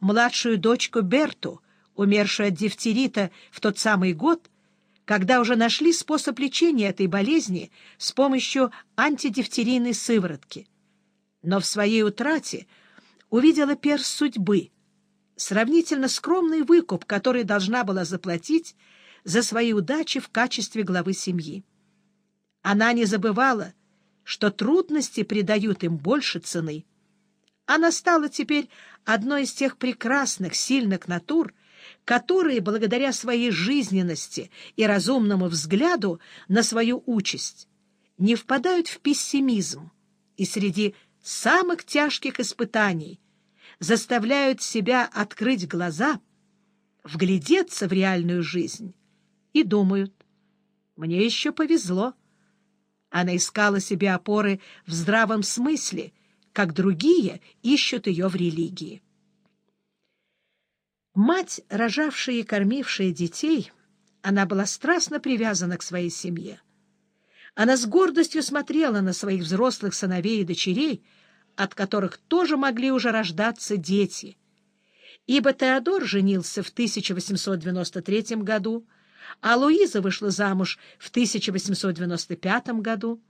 младшую дочку Берту, умершую от дифтерита в тот самый год, когда уже нашли способ лечения этой болезни с помощью антидифтерийной сыворотки. Но в своей утрате увидела перс судьбы, сравнительно скромный выкуп, который должна была заплатить за свои удачи в качестве главы семьи. Она не забывала, что трудности придают им больше цены. Она стала теперь одной из тех прекрасных, сильных натур, которые, благодаря своей жизненности и разумному взгляду на свою участь, не впадают в пессимизм и среди самых тяжких испытаний заставляют себя открыть глаза, вглядеться в реальную жизнь и думают, «Мне еще повезло». Она искала себе опоры в здравом смысле, как другие ищут ее в религии. Мать, рожавшая и кормившая детей, она была страстно привязана к своей семье. Она с гордостью смотрела на своих взрослых сыновей и дочерей, от которых тоже могли уже рождаться дети. Ибо Теодор женился в 1893 году, а Луиза вышла замуж в 1895 году.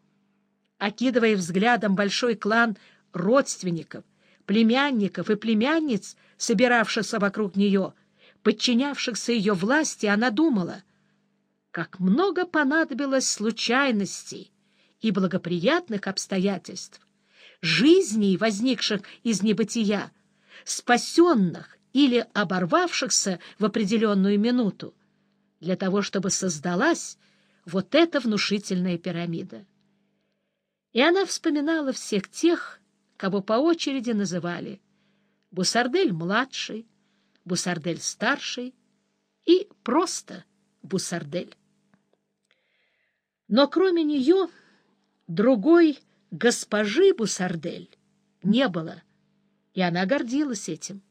Окидывая взглядом большой клан родственников, племянников и племянниц, собиравшихся вокруг нее, подчинявшихся ее власти, она думала, как много понадобилось случайностей и благоприятных обстоятельств, жизней, возникших из небытия, спасенных или оборвавшихся в определенную минуту, для того, чтобы создалась вот эта внушительная пирамида. И она вспоминала всех тех, кого по очереди называли Бусардель-младший, Бусардель-старший и просто Бусардель. Но кроме нее другой госпожи Бусардель не было, и она гордилась этим.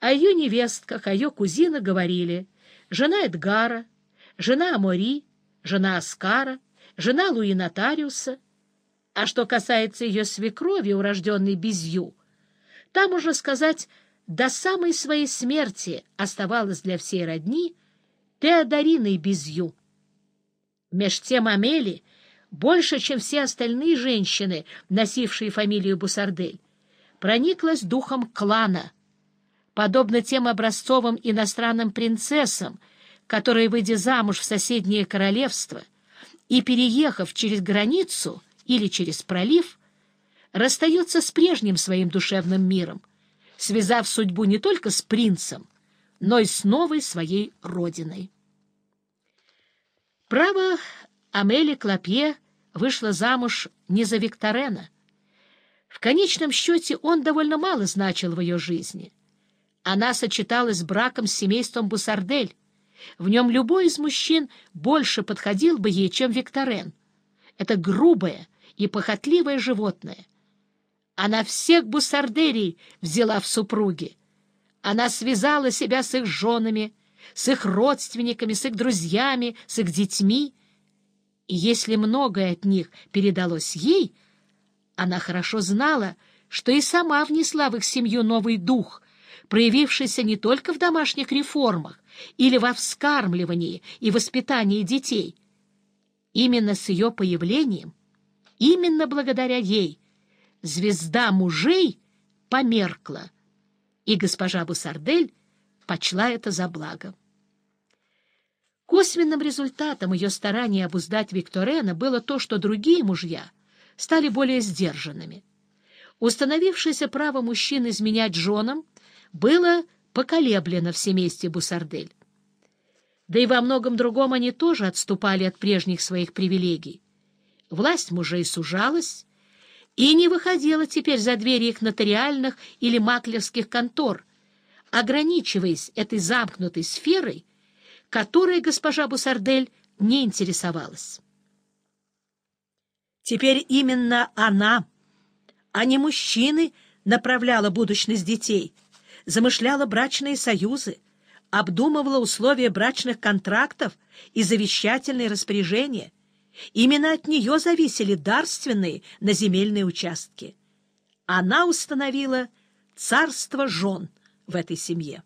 О ее невестках, о ее кузинах говорили жена Эдгара, жена Амори, жена Аскара, жена Луи Нотариуса. А что касается ее свекрови, урожденной Безью, там, можно сказать, до самой своей смерти оставалась для всей родни Теодориной Безью. Меж тем Амели, больше, чем все остальные женщины, носившие фамилию Бусардель, прониклась духом клана — подобно тем образцовым иностранным принцессам, которые, выйдя замуж в соседнее королевство и переехав через границу или через пролив, расстаются с прежним своим душевным миром, связав судьбу не только с принцем, но и с новой своей родиной. Право, Амели Клопье вышла замуж не за Викторена. В конечном счете он довольно мало значил в ее жизни — она сочеталась браком с семейством Бусардель. В нем любой из мужчин больше подходил бы ей, чем Викторен. Это грубое и похотливое животное. Она всех Бусарделей взяла в супруги. Она связала себя с их женами, с их родственниками, с их друзьями, с их детьми. И если многое от них передалось ей, она хорошо знала, что и сама внесла в их семью новый дух, проявившийся не только в домашних реформах или во вскармливании и воспитании детей. Именно с ее появлением, именно благодаря ей, звезда мужей померкла, и госпожа Бусардель почла это за благо. Косвенным результатом ее старания обуздать Викторена было то, что другие мужья стали более сдержанными. Установившееся право мужчин изменять женам было поколеблено в семействе Бусардель. Да и во многом другом они тоже отступали от прежних своих привилегий. Власть мужей сужалась и не выходила теперь за двери их нотариальных или маклерских контор, ограничиваясь этой замкнутой сферой, которой госпожа Бусардель не интересовалась. Теперь именно она, а не мужчины, направляла будущность детей, замышляла брачные союзы, обдумывала условия брачных контрактов и завещательные распоряжения. Именно от нее зависели дарственные на земельные участки. Она установила царство жен, в этой семье.